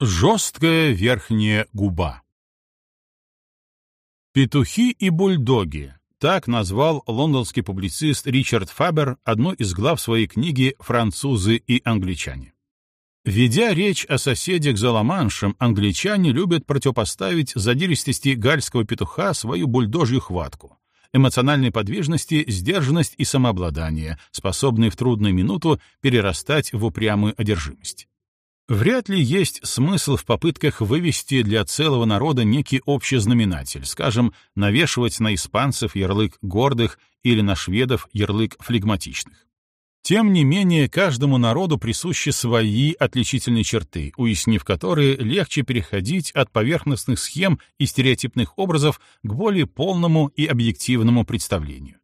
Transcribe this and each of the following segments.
Жесткая верхняя губа. «Петухи и бульдоги» — так назвал лондонский публицист Ричард Фабер одну из глав своей книги «Французы и англичане». Ведя речь о соседях за Ла-Маншем, англичане любят противопоставить задиристости гальского петуха свою бульдожью хватку, эмоциональной подвижности, сдержанность и самообладание, способные в трудную минуту перерастать в упрямую одержимость. Вряд ли есть смысл в попытках вывести для целого народа некий общий знаменатель, скажем, навешивать на испанцев ярлык гордых или на шведов ярлык флегматичных. Тем не менее, каждому народу присущи свои отличительные черты, уяснив которые, легче переходить от поверхностных схем и стереотипных образов к более полному и объективному представлению.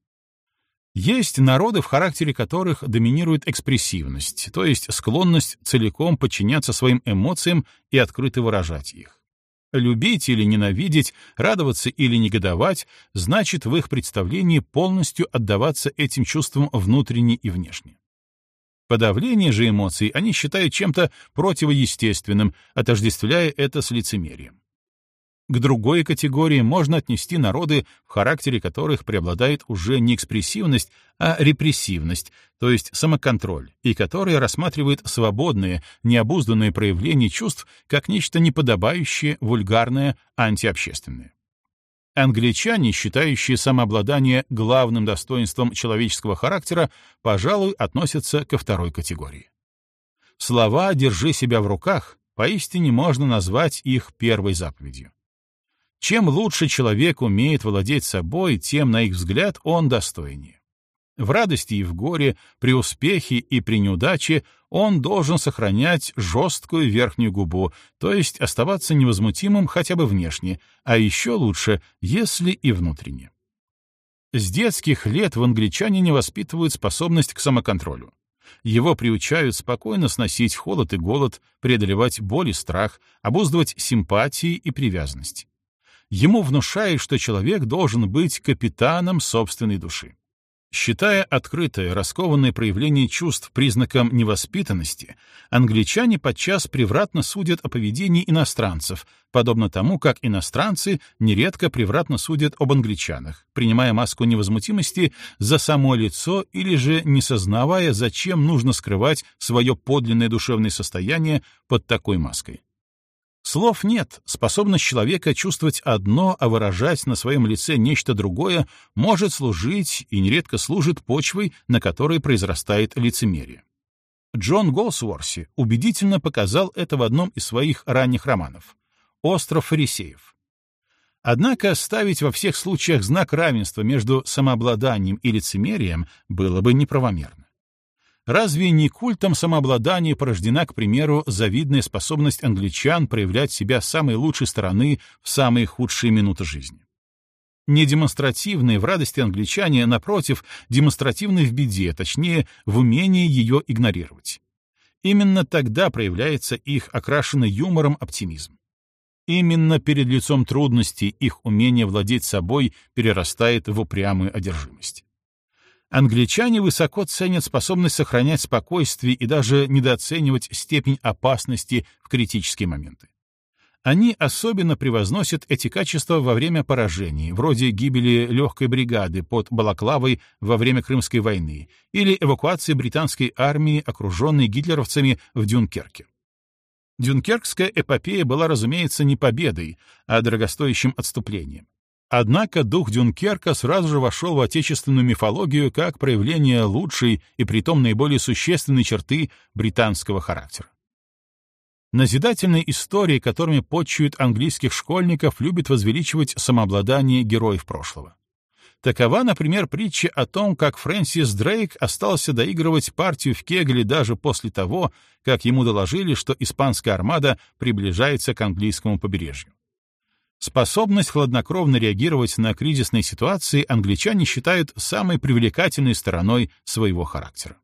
Есть народы, в характере которых доминирует экспрессивность, то есть склонность целиком подчиняться своим эмоциям и открыто выражать их. Любить или ненавидеть, радоваться или негодовать, значит в их представлении полностью отдаваться этим чувствам внутренне и внешне. Подавление же эмоций они считают чем-то противоестественным, отождествляя это с лицемерием. К другой категории можно отнести народы, в характере которых преобладает уже не экспрессивность, а репрессивность, то есть самоконтроль, и которые рассматривают свободные, необузданные проявления чувств как нечто неподобающее, вульгарное, антиобщественное. Англичане, считающие самообладание главным достоинством человеческого характера, пожалуй, относятся ко второй категории. Слова «держи себя в руках» поистине можно назвать их первой заповедью. Чем лучше человек умеет владеть собой, тем, на их взгляд, он достойнее. В радости и в горе, при успехе и при неудаче он должен сохранять жесткую верхнюю губу, то есть оставаться невозмутимым хотя бы внешне, а еще лучше, если и внутренне. С детских лет в англичанине воспитывают способность к самоконтролю. Его приучают спокойно сносить холод и голод, преодолевать боль и страх, обуздывать симпатии и привязанность ему внушает, что человек должен быть капитаном собственной души. Считая открытое, раскованное проявление чувств признаком невоспитанности, англичане подчас превратно судят о поведении иностранцев, подобно тому, как иностранцы нередко превратно судят об англичанах, принимая маску невозмутимости за само лицо или же не сознавая, зачем нужно скрывать свое подлинное душевное состояние под такой маской. Слов нет, способность человека чувствовать одно, а выражать на своем лице нечто другое может служить и нередко служит почвой, на которой произрастает лицемерие. Джон Голсуорси убедительно показал это в одном из своих ранних романов «Остров фарисеев». Однако ставить во всех случаях знак равенства между самообладанием и лицемерием было бы неправомерно. Разве не культом самообладания порождена, к примеру, завидная способность англичан проявлять себя с самой лучшей стороны в самые худшие минуты жизни? Не демонстративные в радости англичане, напротив, демонстративные в беде, точнее, в умении ее игнорировать. Именно тогда проявляется их окрашенный юмором оптимизм. Именно перед лицом трудностей их умение владеть собой перерастает в упрямую одержимость. Англичане высоко ценят способность сохранять спокойствие и даже недооценивать степень опасности в критические моменты. Они особенно превозносят эти качества во время поражений, вроде гибели легкой бригады под Балаклавой во время Крымской войны или эвакуации британской армии, окруженной гитлеровцами в Дюнкерке. Дюнкеркская эпопея была, разумеется, не победой, а дорогостоящим отступлением. Однако дух Дюнкерка сразу же вошел в отечественную мифологию как проявление лучшей и притом наиболее существенной черты британского характера. Назидательные истории, которыми почуют английских школьников, любят возвеличивать самообладание героев прошлого. Такова, например, притча о том, как Фрэнсис Дрейк остался доигрывать партию в кегли даже после того, как ему доложили, что испанская армада приближается к английскому побережью. Способность хладнокровно реагировать на кризисные ситуации англичане считают самой привлекательной стороной своего характера.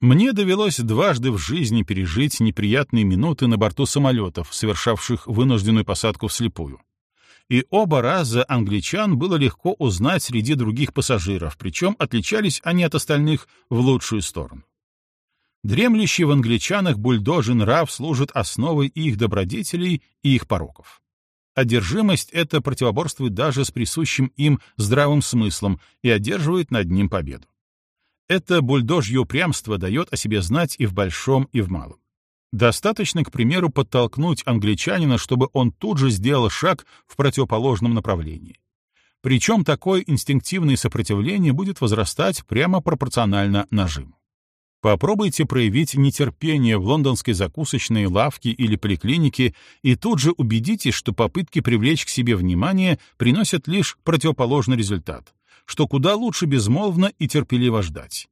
Мне довелось дважды в жизни пережить неприятные минуты на борту самолетов, совершавших вынужденную посадку вслепую. И оба раза англичан было легко узнать среди других пассажиров, причем отличались они от остальных в лучшую сторону. Дремлющий в англичанах бульдожий нрав служит основой их добродетелей и их пороков. Одержимость это противоборствует даже с присущим им здравым смыслом и одерживает над ним победу. Это бульдожье упрямство дает о себе знать и в большом, и в малом. Достаточно, к примеру, подтолкнуть англичанина, чтобы он тут же сделал шаг в противоположном направлении. Причем такое инстинктивное сопротивление будет возрастать прямо пропорционально нажиму. Попробуйте проявить нетерпение в лондонской закусочной лавке или поликлинике и тут же убедитесь, что попытки привлечь к себе внимание приносят лишь противоположный результат, что куда лучше безмолвно и терпеливо ждать.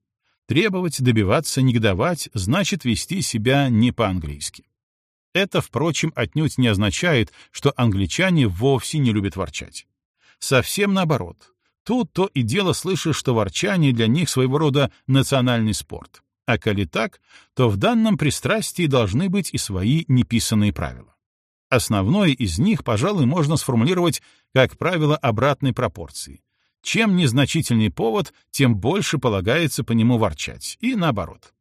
Требовать, добиваться, негодовать значит вести себя не по-английски. Это, впрочем, отнюдь не означает, что англичане вовсе не любят ворчать. Совсем наоборот. Тут то и дело слышишь, что ворчание для них своего рода национальный спорт. А коли так, то в данном пристрастии должны быть и свои неписанные правила. Основное из них, пожалуй, можно сформулировать как правило обратной пропорции. Чем незначительный повод, тем больше полагается по нему ворчать, и наоборот.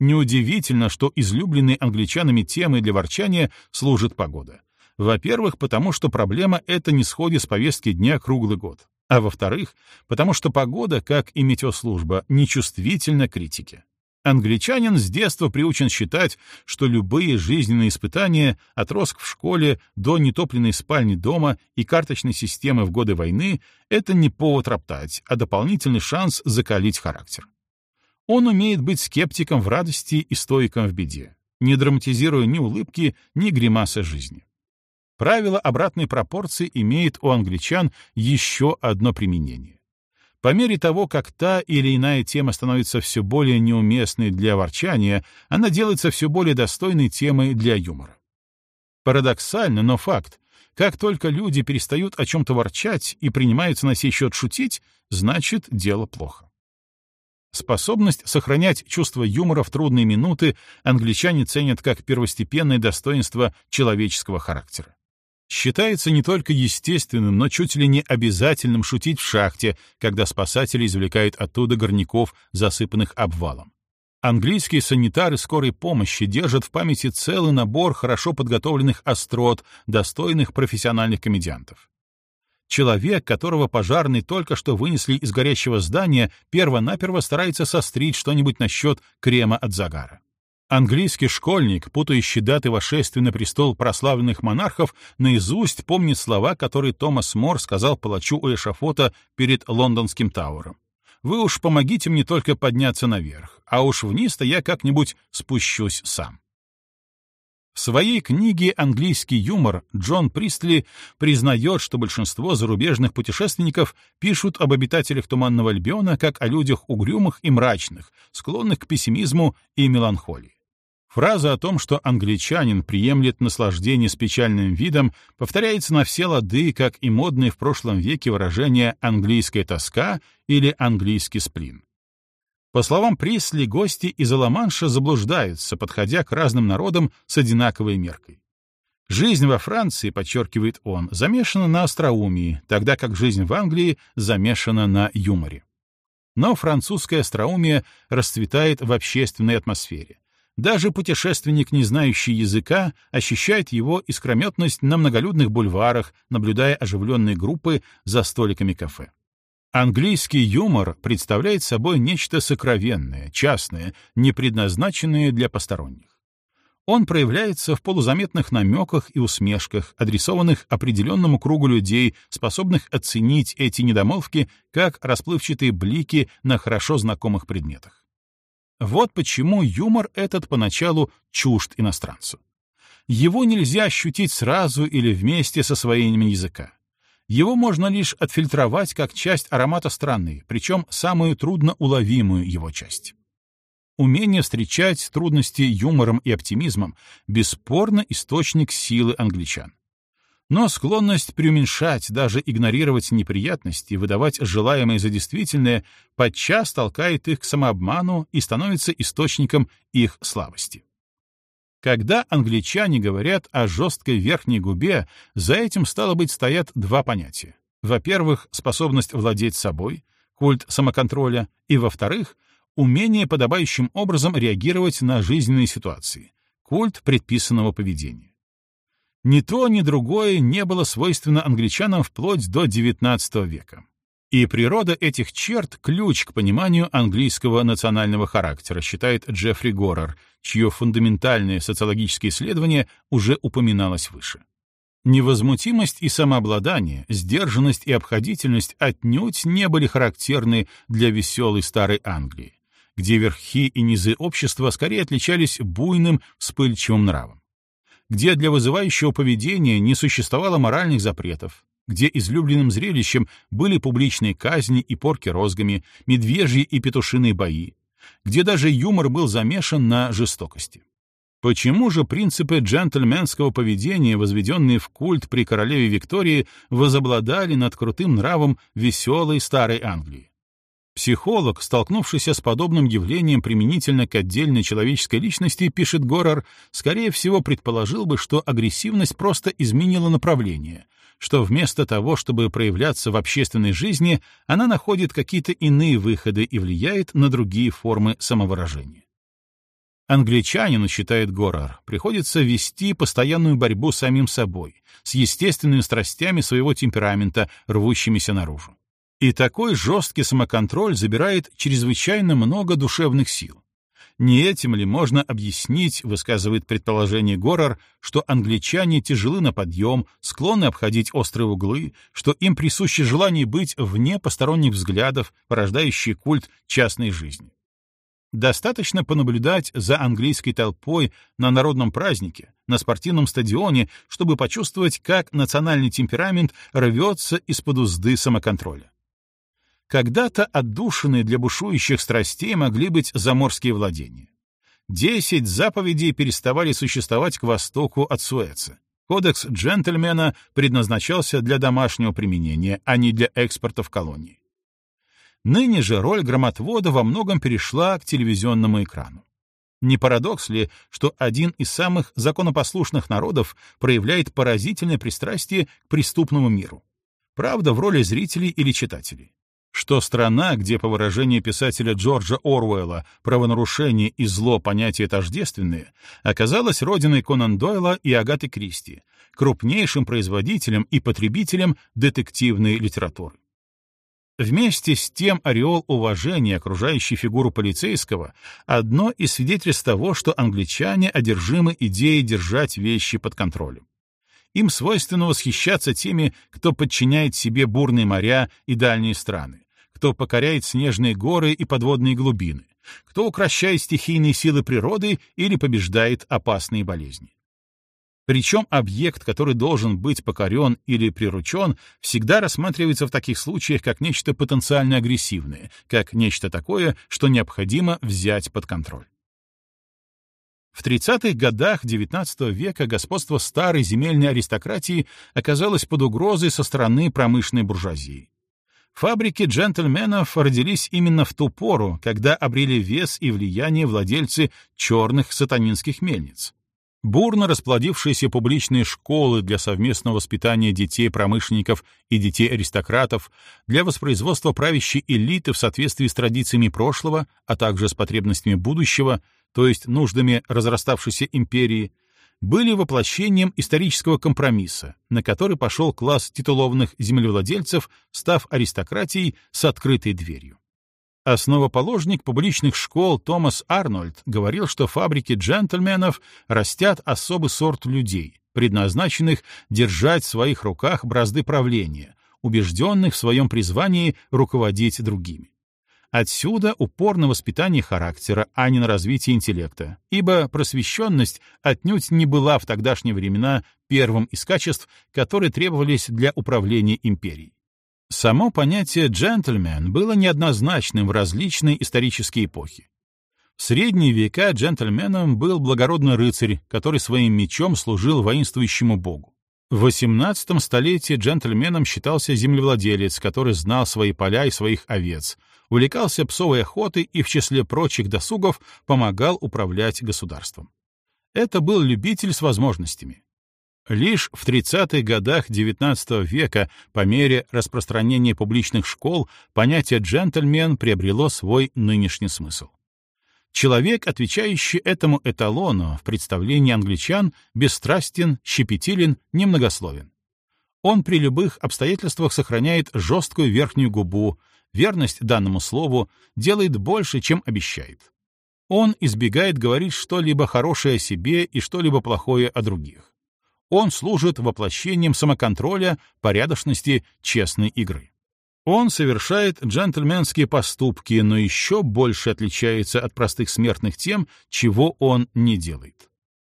Неудивительно, что излюбленной англичанами темой для ворчания служит погода. Во-первых, потому что проблема эта не сходит с повестки дня круглый год. А во-вторых, потому что погода, как и метеослужба, нечувствительна критике. Англичанин с детства приучен считать, что любые жизненные испытания, от роск в школе до нетопленной спальни дома и карточной системы в годы войны, это не повод роптать, а дополнительный шанс закалить характер. Он умеет быть скептиком в радости и стоиком в беде, не драматизируя ни улыбки, ни гримасы жизни. Правило обратной пропорции имеет у англичан еще одно применение. По мере того, как та или иная тема становится все более неуместной для ворчания, она делается все более достойной темой для юмора. Парадоксально, но факт. Как только люди перестают о чем-то ворчать и принимаются на сей счет шутить, значит, дело плохо. Способность сохранять чувство юмора в трудные минуты англичане ценят как первостепенное достоинство человеческого характера. Считается не только естественным, но чуть ли не обязательным шутить в шахте, когда спасатели извлекают оттуда горняков, засыпанных обвалом. Английские санитары скорой помощи держат в памяти целый набор хорошо подготовленных острот, достойных профессиональных комедиантов. Человек, которого пожарные только что вынесли из горящего здания, перво-наперво старается сострить что-нибудь насчет крема от загара. Английский школьник, путающий даты вошествия на престол прославленных монархов, наизусть помнит слова, которые Томас Мор сказал палачу у эшафота перед лондонским Тауэром. «Вы уж помогите мне только подняться наверх, а уж вниз-то я как-нибудь спущусь сам». В своей книге «Английский юмор» Джон Пристли признает, что большинство зарубежных путешественников пишут об обитателях Туманного Альбиона как о людях угрюмых и мрачных, склонных к пессимизму и меланхолии. Фраза о том, что англичанин приемлет наслаждение с печальным видом, повторяется на все лады, как и модное в прошлом веке выражение «английская тоска» или «английский сплин». По словам Присли, гости из Аламанша заблуждаются, подходя к разным народам с одинаковой меркой. Жизнь во Франции, подчеркивает он, замешана на остроумии, тогда как жизнь в Англии замешана на юморе. Но французское остроумие расцветает в общественной атмосфере. Даже путешественник, не знающий языка, ощущает его искрометность на многолюдных бульварах, наблюдая оживленные группы за столиками кафе. Английский юмор представляет собой нечто сокровенное, частное, не предназначенное для посторонних. Он проявляется в полузаметных намеках и усмешках, адресованных определенному кругу людей, способных оценить эти недомолвки как расплывчатые блики на хорошо знакомых предметах. Вот почему юмор этот поначалу чужд иностранцу. Его нельзя ощутить сразу или вместе с освоением языка. Его можно лишь отфильтровать как часть аромата страны, причем самую трудно уловимую его часть. Умение встречать трудности юмором и оптимизмом — бесспорно источник силы англичан. Но склонность преуменьшать, даже игнорировать неприятности, выдавать желаемое за действительное, подчас толкает их к самообману и становится источником их слабости. Когда англичане говорят о жесткой верхней губе, за этим, стало быть, стоят два понятия. Во-первых, способность владеть собой, культ самоконтроля, и, во-вторых, умение подобающим образом реагировать на жизненные ситуации, культ предписанного поведения. Ни то, ни другое не было свойственно англичанам вплоть до XIX века. И природа этих черт — ключ к пониманию английского национального характера, считает Джеффри Горер, чье фундаментальное социологическое исследование уже упоминалось выше. Невозмутимость и самообладание, сдержанность и обходительность отнюдь не были характерны для веселой старой Англии, где верхи и низы общества скорее отличались буйным, вспыльчивым нравом, где для вызывающего поведения не существовало моральных запретов, где излюбленным зрелищем были публичные казни и порки розгами, медвежьи и петушиные бои, где даже юмор был замешан на жестокости. Почему же принципы джентльменского поведения, возведенные в культ при королеве Виктории, возобладали над крутым нравом веселой старой Англии? Психолог, столкнувшийся с подобным явлением применительно к отдельной человеческой личности, пишет Горор, скорее всего предположил бы, что агрессивность просто изменила направление, что вместо того, чтобы проявляться в общественной жизни, она находит какие-то иные выходы и влияет на другие формы самовыражения. Англичанину, считает Горар, приходится вести постоянную борьбу с самим собой, с естественными страстями своего темперамента, рвущимися наружу. И такой жесткий самоконтроль забирает чрезвычайно много душевных сил. Не этим ли можно объяснить, высказывает предположение Горар, что англичане тяжелы на подъем, склонны обходить острые углы, что им присуще желание быть вне посторонних взглядов, порождающий культ частной жизни. Достаточно понаблюдать за английской толпой на народном празднике, на спортивном стадионе, чтобы почувствовать, как национальный темперамент рвется из-под узды самоконтроля. Когда-то отдушины для бушующих страстей могли быть заморские владения. Десять заповедей переставали существовать к востоку от Суэца. Кодекс джентльмена предназначался для домашнего применения, а не для экспорта в колонии. Ныне же роль громотвода во многом перешла к телевизионному экрану. Не парадокс ли, что один из самых законопослушных народов проявляет поразительное пристрастие к преступному миру? Правда, в роли зрителей или читателей. Что страна, где, по выражению писателя Джорджа Оруэлла, правонарушение и зло понятия тождественные, оказалась родиной Конан Дойла и Агаты Кристи, крупнейшим производителем и потребителем детективной литературы. Вместе с тем ореол уважения, окружающий фигуру полицейского, одно из свидетельств того, что англичане одержимы идеей держать вещи под контролем. Им свойственно восхищаться теми, кто подчиняет себе бурные моря и дальние страны, кто покоряет снежные горы и подводные глубины, кто укращает стихийные силы природы или побеждает опасные болезни. Причем объект, который должен быть покорен или приручен, всегда рассматривается в таких случаях как нечто потенциально агрессивное, как нечто такое, что необходимо взять под контроль. В 30-х годах XIX века господство старой земельной аристократии оказалось под угрозой со стороны промышленной буржуазии. Фабрики джентльменов родились именно в ту пору, когда обрели вес и влияние владельцы черных сатанинских мельниц. Бурно расплодившиеся публичные школы для совместного воспитания детей промышленников и детей аристократов, для воспроизводства правящей элиты в соответствии с традициями прошлого, а также с потребностями будущего, то есть нуждами разраставшейся империи, были воплощением исторического компромисса, на который пошел класс титулованных землевладельцев, став аристократией с открытой дверью. Основоположник публичных школ Томас Арнольд говорил, что фабрики джентльменов растят особый сорт людей, предназначенных держать в своих руках бразды правления, убежденных в своем призвании руководить другими. Отсюда упор на воспитание характера, а не на развитие интеллекта, ибо просвещенность отнюдь не была в тогдашние времена первым из качеств, которые требовались для управления империей. Само понятие «джентльмен» было неоднозначным в различные исторические эпохи. В средние века джентльменом был благородный рыцарь, который своим мечом служил воинствующему богу. В XVIII столетии джентльменом считался землевладелец, который знал свои поля и своих овец, увлекался псовой охотой и в числе прочих досугов помогал управлять государством. Это был любитель с возможностями. Лишь в 30-х годах XIX века, по мере распространения публичных школ, понятие «джентльмен» приобрело свой нынешний смысл. Человек, отвечающий этому эталону в представлении англичан, бесстрастен, щепетилен, немногословен. Он при любых обстоятельствах сохраняет жесткую верхнюю губу, верность данному слову, делает больше, чем обещает. Он избегает говорить что-либо хорошее о себе и что-либо плохое о других. Он служит воплощением самоконтроля, порядочности, честной игры. Он совершает джентльменские поступки, но еще больше отличается от простых смертных тем, чего он не делает.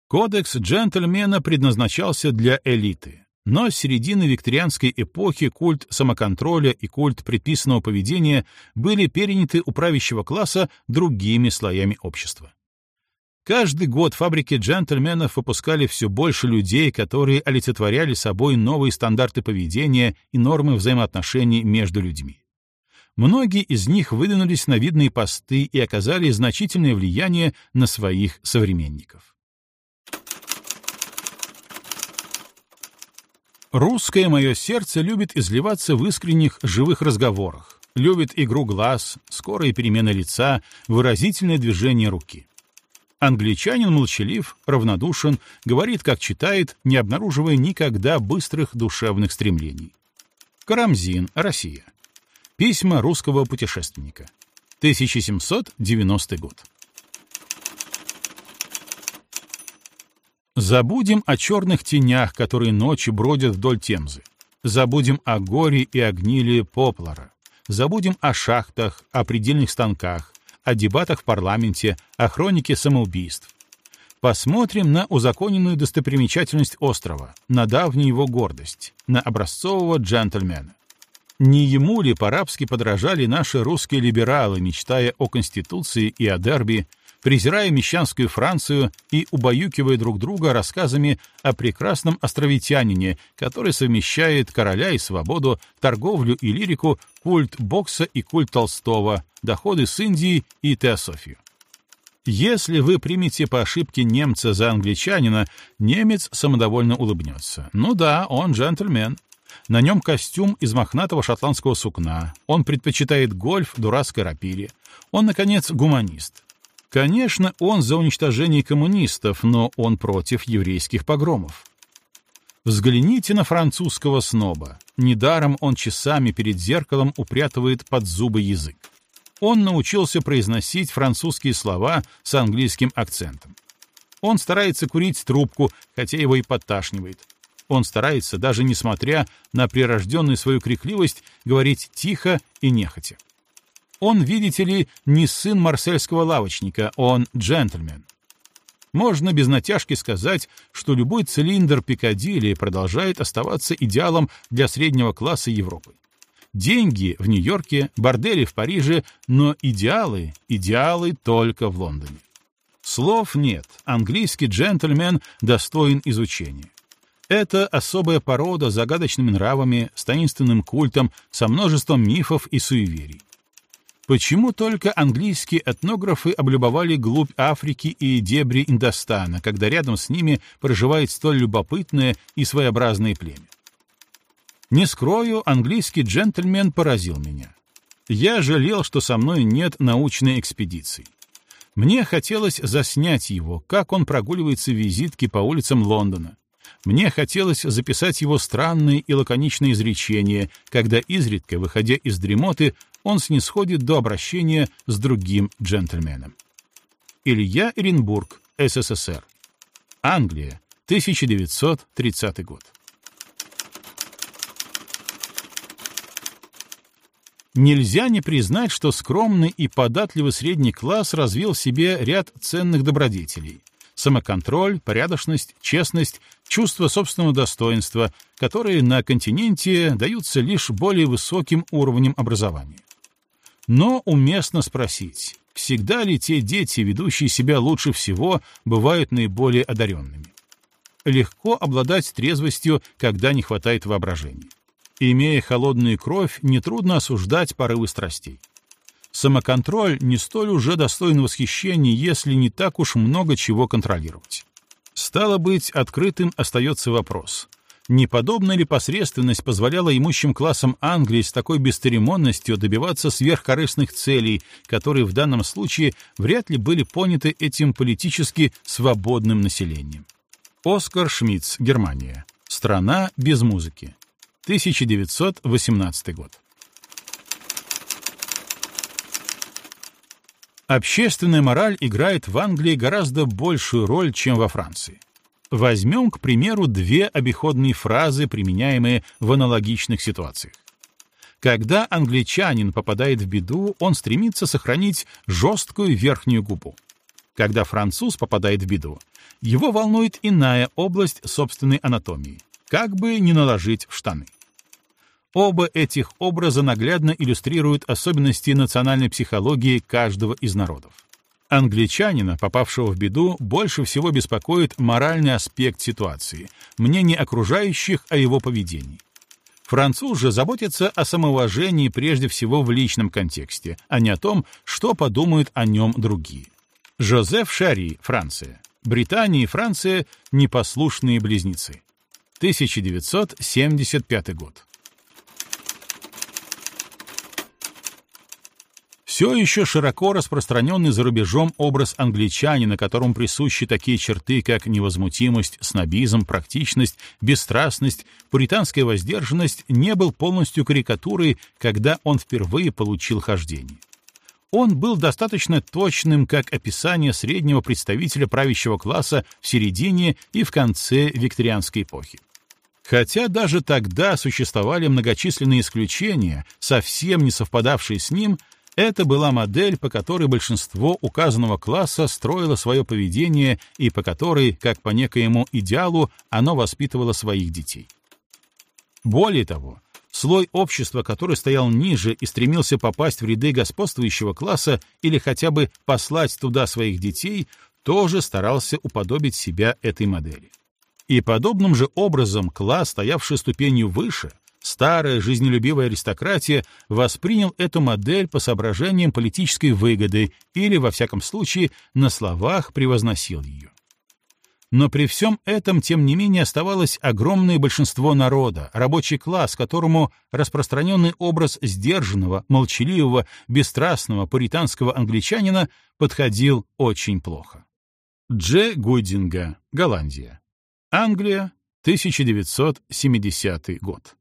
Кодекс джентльмена предназначался для элиты, но с середины викторианской эпохи культ самоконтроля и культ предписанного поведения были переняты у правящего класса другими слоями общества. Каждый год фабрики джентльменов выпускали все больше людей, которые олицетворяли собой новые стандарты поведения и нормы взаимоотношений между людьми. Многие из них выдвинулись на видные посты и оказали значительное влияние на своих современников. Русское мое сердце любит изливаться в искренних живых разговорах, любит игру глаз, скорые перемены лица, выразительное движение руки. Англичанин молчалив, равнодушен, говорит, как читает, не обнаруживая никогда быстрых душевных стремлений. Карамзин, Россия. Письма русского путешественника. 1790 год. Забудем о черных тенях, которые ночью бродят вдоль Темзы. Забудем о горе и о гниле Поплара. Забудем о шахтах, о предельных станках, о дебатах в парламенте, о хронике самоубийств. Посмотрим на узаконенную достопримечательность острова, на давнюю его гордость, на образцового джентльмена. Не ему ли по-рабски подражали наши русские либералы, мечтая о Конституции и о дерби, презирая мещанскую Францию и убаюкивая друг друга рассказами о прекрасном островитянине, который совмещает короля и свободу, торговлю и лирику, культ бокса и культ Толстого, доходы с Индии и теософию. Если вы примете по ошибке немца за англичанина, немец самодовольно улыбнется. Ну да, он джентльмен. На нем костюм из мохнатого шотландского сукна. Он предпочитает гольф дурацкой рапире. Он, наконец, гуманист. Конечно, он за уничтожение коммунистов, но он против еврейских погромов. Взгляните на французского сноба. Недаром он часами перед зеркалом упрятывает под зубы язык. Он научился произносить французские слова с английским акцентом. Он старается курить трубку, хотя его и подташнивает. Он старается, даже несмотря на прирожденную свою крикливость, говорить тихо и нехотя. Он, видите ли, не сын марсельского лавочника, он джентльмен. Можно без натяжки сказать, что любой цилиндр Пикадилли продолжает оставаться идеалом для среднего класса Европы. Деньги в Нью-Йорке, бордели в Париже, но идеалы, идеалы только в Лондоне. Слов нет, английский джентльмен достоин изучения. Это особая порода с загадочными нравами, с таинственным культом, со множеством мифов и суеверий. Почему только английские этнографы облюбовали глубь Африки и дебри Индостана, когда рядом с ними проживает столь любопытное и своеобразное племя? Не скрою, английский джентльмен поразил меня. Я жалел, что со мной нет научной экспедиции. Мне хотелось заснять его, как он прогуливается в визитке по улицам Лондона. Мне хотелось записать его странные и лаконичные изречения, когда изредка, выходя из дремоты, он снисходит до обращения с другим джентльменом. Илья Эренбург, СССР. Англия, 1930 год. Нельзя не признать, что скромный и податливый средний класс развил в себе ряд ценных добродетелей — самоконтроль, порядочность, честность, чувство собственного достоинства, которые на континенте даются лишь более высоким уровнем образования. Но уместно спросить, всегда ли те дети, ведущие себя лучше всего, бывают наиболее одаренными? Легко обладать трезвостью, когда не хватает воображения. Имея холодную кровь, нетрудно осуждать порывы страстей. Самоконтроль не столь уже достоин восхищения, если не так уж много чего контролировать. Стало быть, открытым остается вопрос. Не подобная ли посредственность позволяла имущим классам Англии с такой бесцеремонностью добиваться сверхкорыстных целей, которые в данном случае вряд ли были поняты этим политически свободным населением? Оскар Шмидц, Германия. Страна без музыки. 1918 год. Общественная мораль играет в Англии гораздо большую роль, чем во Франции. Возьмем, к примеру, две обиходные фразы, применяемые в аналогичных ситуациях. Когда англичанин попадает в беду, он стремится сохранить жесткую верхнюю губу. Когда француз попадает в беду, его волнует иная область собственной анатомии, как бы не наложить в штаны. Оба этих образа наглядно иллюстрируют особенности национальной психологии каждого из народов. Англичанина, попавшего в беду, больше всего беспокоит моральный аспект ситуации, мнение окружающих о его поведении. Француз же заботится о самоуважении прежде всего в личном контексте, а не о том, что подумают о нем другие. Жозеф Шари, Франция. Британия и Франция — непослушные близнецы. 1975 год. Все еще широко распространенный за рубежом образ англичанина, которому присущи такие черты, как невозмутимость, снобизм, практичность, бесстрастность, пуританская воздержанность, не был полностью карикатурой, когда он впервые получил хождение. Он был достаточно точным как описание среднего представителя правящего класса в середине и в конце викторианской эпохи. Хотя даже тогда существовали многочисленные исключения, совсем не совпадавшие с ним, это была модель, по которой большинство указанного класса строило свое поведение и по которой, как по некоему идеалу, оно воспитывало своих детей. Более того, слой общества, который стоял ниже и стремился попасть в ряды господствующего класса или хотя бы послать туда своих детей, тоже старался уподобить себя этой модели. И подобным же образом класс, стоявший ступенью выше, старая жизнелюбивая аристократия воспринял эту модель по соображениям политической выгоды или, во всяком случае, на словах превозносил ее. Но при всем этом, тем не менее, оставалось огромное большинство народа, рабочий класс, которому распространенный образ сдержанного, молчаливого, бесстрастного пуританского англичанина подходил очень плохо. Дж. Гудинга, Голландия. Англия, 1970 год.